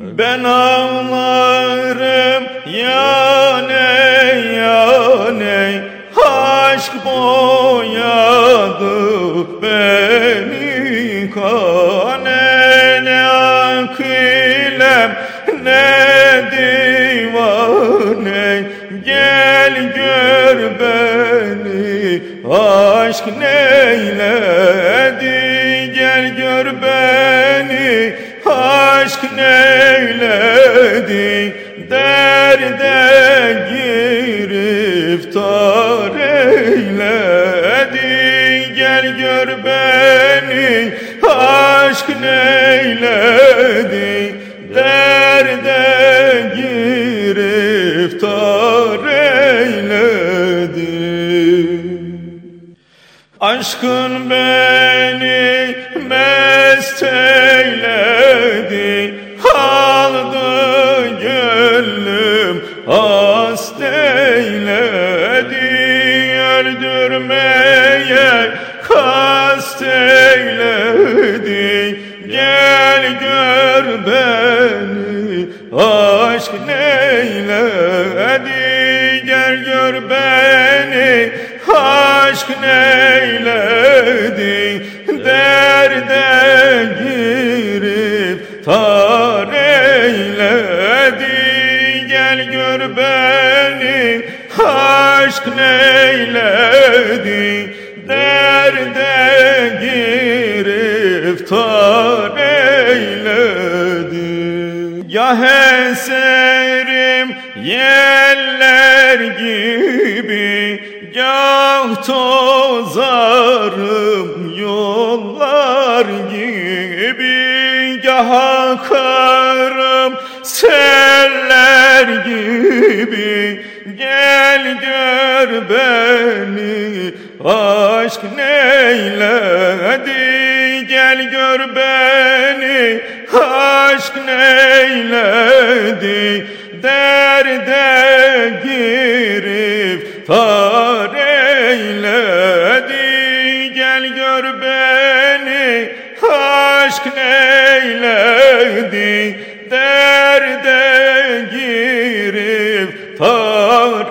Ben ağlarım yane yane Aşk boyadı beni kane Ne akilem ne divane Gel gör beni aşk neyledi Gel gör beni aşk neyledi Derde giriftar eyledi. Gel gör beni aşk neyledi Derde giriftar eyledi. Aşkın beni mest eyledi eyledi Öldürmeye kast eyledi. Gel gör beni aşk neyledi. Gel gör beni aşk neyledi. Derde girip tar aşk neyledi? Derde girip tar eyledi. Ya eserim yeller gibi Gah tozarım yollar gibi Gah akarım seller gibi Gel gör beni aşk neyledi? Gel gör beni aşk neyledi? Derde girip tar Gel gör beni aşk neyledi har